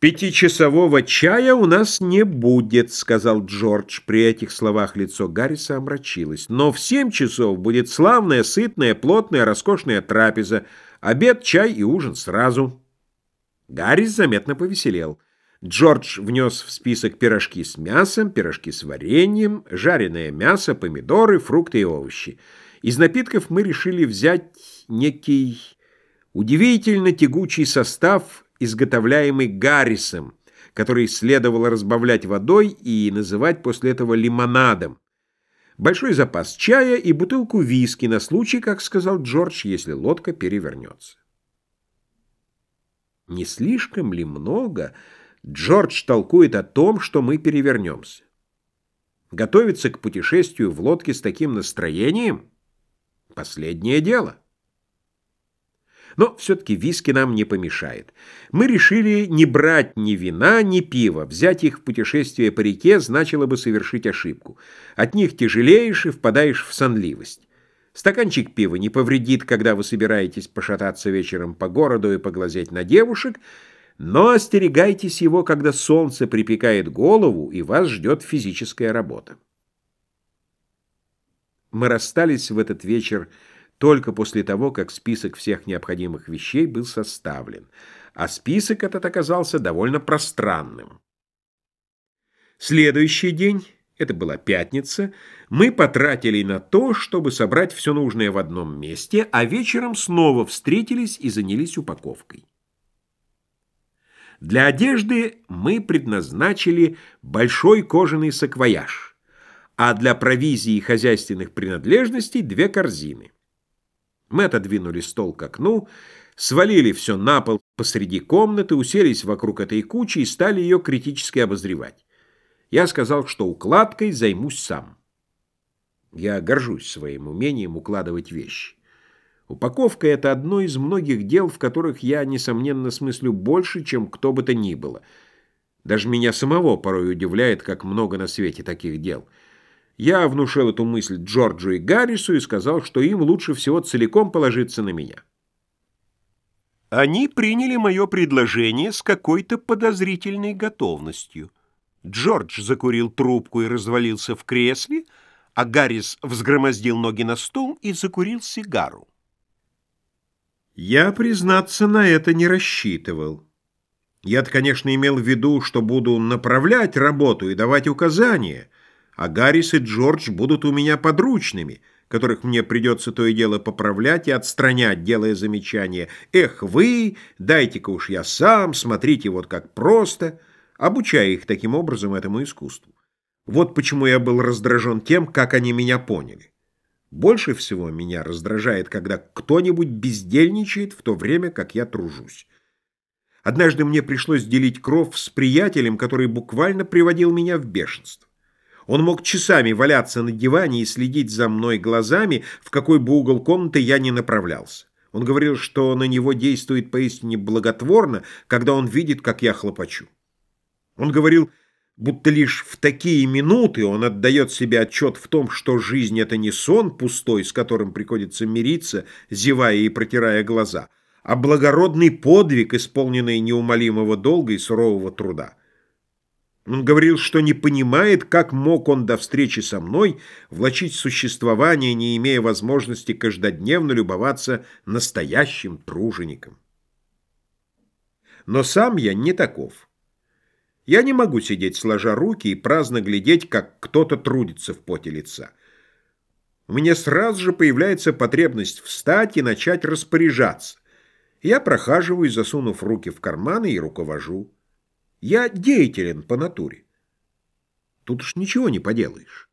«Пятичасового чая у нас не будет», — сказал Джордж. При этих словах лицо Гарриса омрачилось. «Но в семь часов будет славная, сытная, плотная, роскошная трапеза. Обед, чай и ужин сразу». Гаррис заметно повеселел. Джордж внес в список пирожки с мясом, пирожки с вареньем, жареное мясо, помидоры, фрукты и овощи. Из напитков мы решили взять некий удивительно тягучий состав изготовляемый Гаррисом, который следовало разбавлять водой и называть после этого лимонадом. Большой запас чая и бутылку виски на случай, как сказал Джордж, если лодка перевернется. Не слишком ли много Джордж толкует о том, что мы перевернемся? Готовиться к путешествию в лодке с таким настроением — последнее дело. Но все-таки виски нам не помешает. Мы решили не брать ни вина, ни пива. Взять их в путешествие по реке значило бы совершить ошибку. От них тяжелеешь и впадаешь в сонливость. Стаканчик пива не повредит, когда вы собираетесь пошататься вечером по городу и поглазеть на девушек, но остерегайтесь его, когда солнце припекает голову и вас ждет физическая работа. Мы расстались в этот вечер только после того, как список всех необходимых вещей был составлен, а список этот оказался довольно пространным. Следующий день, это была пятница, мы потратили на то, чтобы собрать все нужное в одном месте, а вечером снова встретились и занялись упаковкой. Для одежды мы предназначили большой кожаный саквояж, а для провизии и хозяйственных принадлежностей две корзины. Мы отодвинули стол к окну, свалили все на пол посреди комнаты, уселись вокруг этой кучи и стали ее критически обозревать. Я сказал, что укладкой займусь сам. Я горжусь своим умением укладывать вещи. Упаковка — это одно из многих дел, в которых я, несомненно, смыслю больше, чем кто бы то ни было. Даже меня самого порой удивляет, как много на свете таких дел — я внушил эту мысль Джорджу и Гаррису и сказал, что им лучше всего целиком положиться на меня. Они приняли мое предложение с какой-то подозрительной готовностью. Джордж закурил трубку и развалился в кресле, а Гаррис взгромоздил ноги на стол и закурил сигару. Я, признаться, на это не рассчитывал. Я-то, конечно, имел в виду, что буду направлять работу и давать указания — а Гаррис и Джордж будут у меня подручными, которых мне придется то и дело поправлять и отстранять, делая замечания. Эх вы, дайте-ка уж я сам, смотрите вот как просто, обучая их таким образом этому искусству. Вот почему я был раздражен тем, как они меня поняли. Больше всего меня раздражает, когда кто-нибудь бездельничает в то время, как я тружусь. Однажды мне пришлось делить кров с приятелем, который буквально приводил меня в бешенство. Он мог часами валяться на диване и следить за мной глазами, в какой бы угол комнаты я ни направлялся. Он говорил, что на него действует поистине благотворно, когда он видит, как я хлопочу. Он говорил, будто лишь в такие минуты он отдает себе отчет в том, что жизнь — это не сон пустой, с которым приходится мириться, зевая и протирая глаза, а благородный подвиг, исполненный неумолимого долга и сурового труда. Он говорил, что не понимает, как мог он до встречи со мной влачить существование, не имея возможности каждодневно любоваться настоящим тружеником. Но сам я не таков. Я не могу сидеть сложа руки и праздно глядеть, как кто-то трудится в поте лица. У меня сразу же появляется потребность встать и начать распоряжаться. Я прохаживаюсь, засунув руки в карманы и руковожу. Я деятелен по натуре. Тут уж ничего не поделаешь.